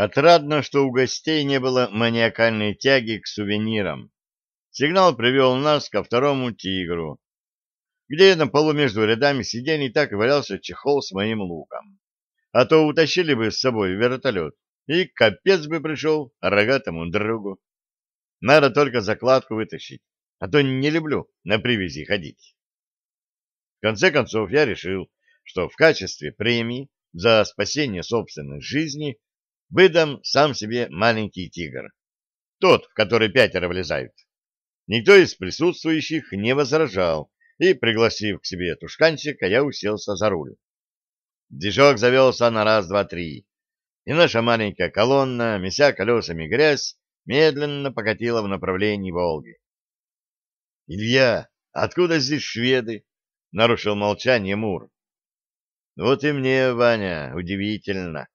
Отрадно, что у гостей не было маниакальной тяги к сувенирам. Сигнал привел нас ко второму тигру, где на полу между рядами сидений так и валялся чехол с моим луком. А то утащили бы с собой вертолет, и капец бы пришел рогатому другу. Надо только закладку вытащить, а то не люблю на привязи ходить. В конце концов, я решил, что в качестве премии за спасение собственной жизни выдам сам себе маленький тигр. Тот, в который пятеро влезают. Никто из присутствующих не возражал, и, пригласив к себе тушканчика, я уселся за руль. Движок завелся на раз, два, три, и наша маленькая колонна, меся колесами грязь, медленно покатила в направлении Волги. — Илья, откуда здесь шведы? — нарушил молчание Мур. — Вот и мне, Ваня, удивительно.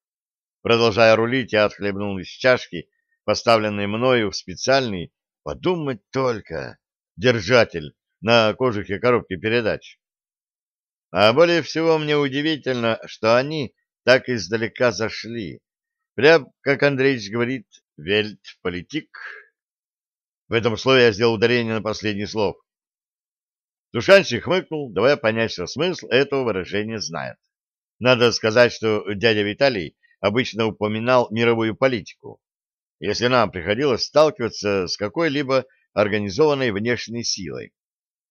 Продолжая рулить, я отхлебнул из чашки, поставленной мною в специальный, подумать только, держатель на кожухе коробки передач. А более всего мне удивительно, что они так издалека зашли. Прям, как Андреевич говорит, вельтполитик. В этом слове я сделал ударение на последний слов. Тушанчик хмыкнул, давая понять, что смысл этого выражения знает. Надо сказать, что дядя Виталий обычно упоминал мировую политику, если нам приходилось сталкиваться с какой-либо организованной внешней силой.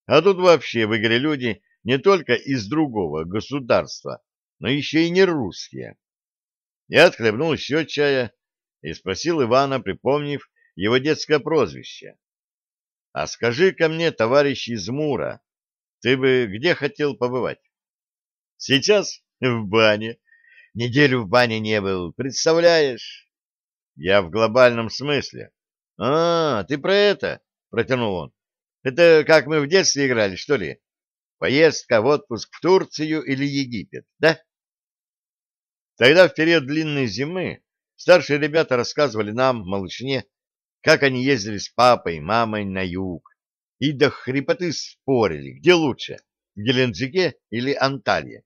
А тут вообще в люди не только из другого государства, но еще и не русские. Я отхлебнул еще чая и спросил Ивана, припомнив его детское прозвище. — А скажи-ка мне, товарищ из Мура, ты бы где хотел побывать? — Сейчас в бане. Неделю в бане не был, представляешь? — Я в глобальном смысле. — А, ты про это? — протянул он. Это как мы в детстве играли, что ли? Поездка в отпуск в Турцию или Египет, да? Тогда в период длинной зимы старшие ребята рассказывали нам, малышне, как они ездили с папой и мамой на юг, и до хрипоты спорили, где лучше, в Геленджике или Анталье.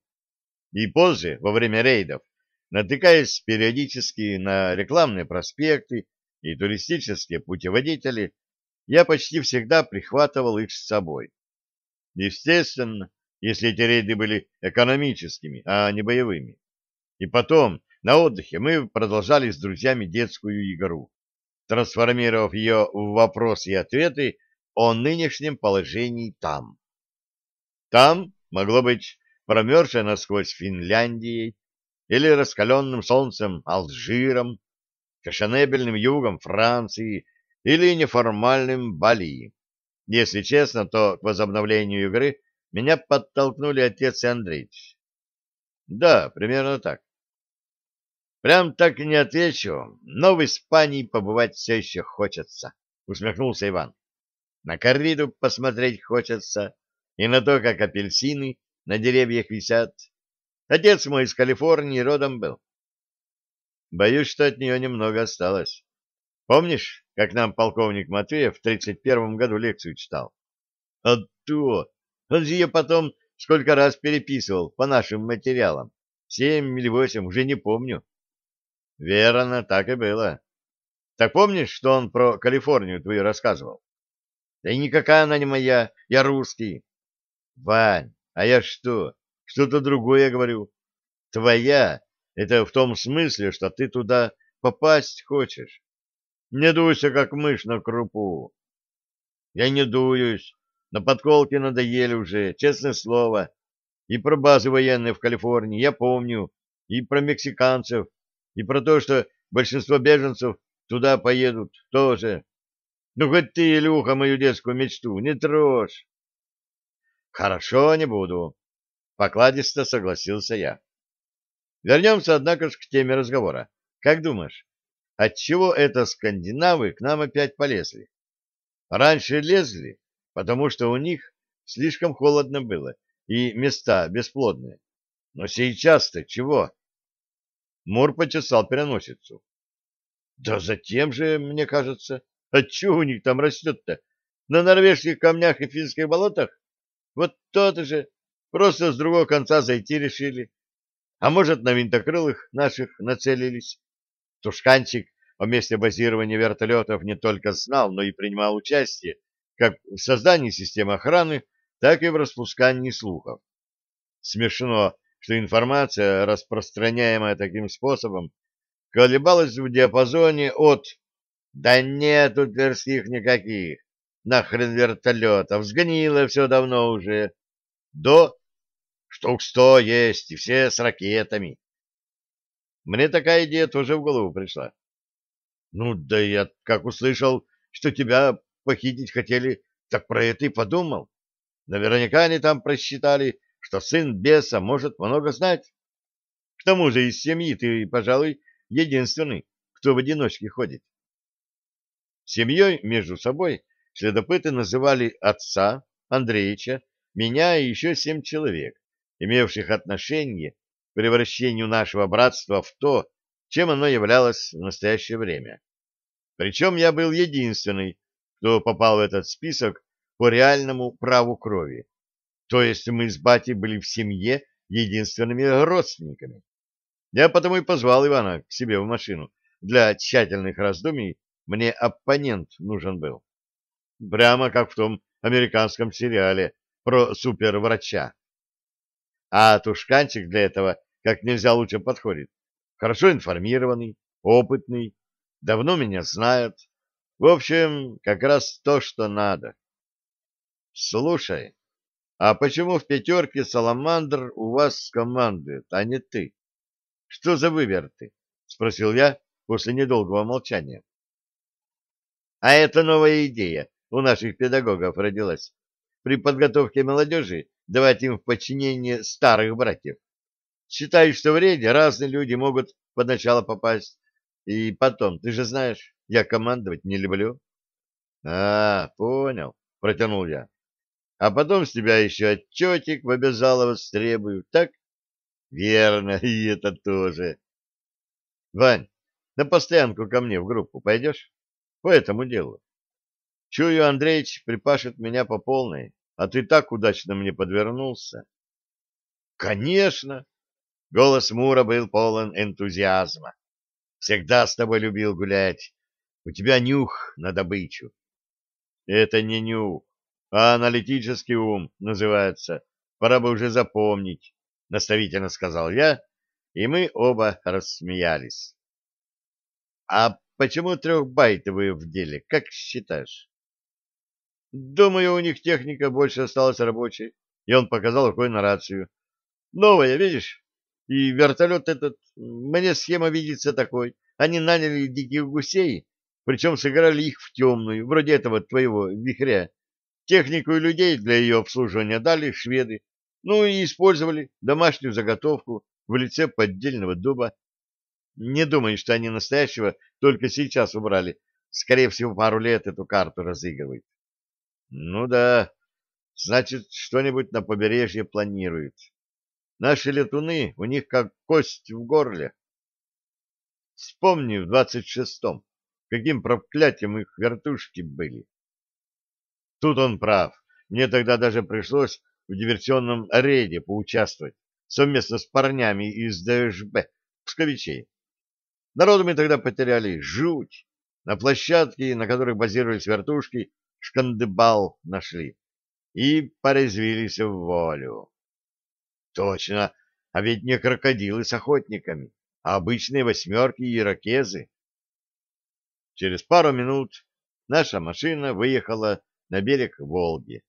И позже, во время рейдов, натыкаясь периодически на рекламные проспекты и туристические путеводители, я почти всегда прихватывал их с собой. Естественно, если эти рейды были экономическими, а не боевыми. И потом, на отдыхе, мы продолжали с друзьями детскую игру, трансформировав ее в вопросы и ответы о нынешнем положении там. Там могло быть промерзшей насквозь Финляндией или раскаленным солнцем Алжиром, фешенебельным югом Франции или неформальным Бали. Если честно, то к возобновлению игры меня подтолкнули отец и Андреевич. Да, примерно так. Прям так и не отвечу, но в Испании побывать все еще хочется, усмехнулся Иван. На корриду посмотреть хочется и на то, как апельсины на деревьях висят. Отец мой из Калифорнии родом был. Боюсь, что от нее немного осталось. Помнишь, как нам полковник Матвеев в тридцать первом году лекцию читал? А то! Он же ее потом сколько раз переписывал по нашим материалам. Семь или восемь, уже не помню. Верно, так и было. Так помнишь, что он про Калифорнию твою рассказывал? Да и никакая она не моя, я русский. Вань, а я что? Что-то другое говорю. Твоя — это в том смысле, что ты туда попасть хочешь. Не дуйся, как мышь на крупу. Я не дуюсь. На подколке надоели уже, честное слово. И про базы военные в Калифорнии я помню, и про мексиканцев, и про то, что большинство беженцев туда поедут тоже. Ну, хоть ты, Илюха, мою детскую мечту, не трожь. Хорошо, не буду. Покладисто согласился я. Вернемся, однако же, к теме разговора. Как думаешь, Отчего это скандинавы к нам опять полезли? Раньше лезли, потому что у них слишком холодно было и места бесплодные. Но сейчас-то чего? Мур почесал переносицу. Да затем же, мне кажется. Отчего у них там растет-то? На норвежских камнях и финских болотах? Вот то-то же. Просто с другого конца зайти решили. А может, на винтокрылых наших нацелились? Тушканчик о месте базирования вертолетов не только знал, но и принимал участие как в создании системы охраны, так и в распускании слухов. Смешно, что информация, распространяемая таким способом, колебалась в диапазоне от «Да нет тут верстих никаких, нахрен вертолетов, сгнило все давно уже», до «Штук сто есть, и все с ракетами». Мне такая идея тоже в голову пришла. Ну, да я как услышал, что тебя похитить хотели, так про это и подумал. Наверняка они там просчитали, что сын беса может много знать. К тому же из семьи ты, пожалуй, единственный, кто в одиночке ходит. Семьей между собой следопыты называли отца, Андреича, меня и еще семь человек, имевших отношение к превращению нашего братства в то, чем оно являлось в настоящее время. Причем я был единственный, кто попал в этот список по реальному праву крови. То есть мы с батей были в семье единственными родственниками. Я потому и позвал Ивана к себе в машину. Для тщательных раздумий мне оппонент нужен был. Прямо как в том американском сериале про суперврача. А тушканчик для этого как нельзя лучше подходит. Хорошо информированный, опытный, давно меня знает. В общем, как раз то, что надо. Слушай, а почему в пятерке Саламандр у вас командует, а не ты? Что за выверты? Спросил я после недолгого молчания. А это новая идея у наших педагогов родилась. При подготовке молодежи давать им в подчинение старых братьев. Считаю, что в рейде разные люди могут поначалу попасть. И потом, ты же знаешь, я командовать не люблю. — А, понял, — протянул я. — А потом с тебя еще отчетик в обязаловость требую, так? — Верно, и это тоже. — Вань, на постоянку ко мне в группу пойдешь? По этому делу. Чую, Андреич припашет меня по полной, а ты так удачно мне подвернулся. — Конечно! — голос Мура был полон энтузиазма. Всегда с тобой любил гулять. У тебя нюх на добычу. Это не нюх, а аналитический ум называется. Пора бы уже запомнить, — наставительно сказал я, и мы оба рассмеялись. — А почему трехбайтовые в деле, как считаешь? — Думаю, у них техника больше осталась рабочей, и он показал рукой на рацию. — Новая, видишь? И вертолет этот, мне схема видится такой. Они наняли диких гусей, причем сыграли их в темную, вроде этого твоего вихря. Технику и людей для ее обслуживания дали шведы. Ну и использовали домашнюю заготовку в лице поддельного дуба. Не думаю, что они настоящего только сейчас убрали. Скорее всего, пару лет эту карту разыгрывают. Ну да, значит, что-нибудь на побережье планируют. Наши летуны у них как кость в горле. Вспомни в двадцать шестом, каким проклятием их вертушки были. Тут он прав. Мне тогда даже пришлось в диверсионном рейде поучаствовать совместно с парнями из ДШБ, псковичей. Народу мы тогда потеряли жуть. На площадке, на которой базировались вертушки, шкандыбал нашли и порезвились в волю. Точно, а ведь не крокодилы с охотниками, а обычные восьмерки и ирокезы. Через пару минут наша машина выехала на берег Волги.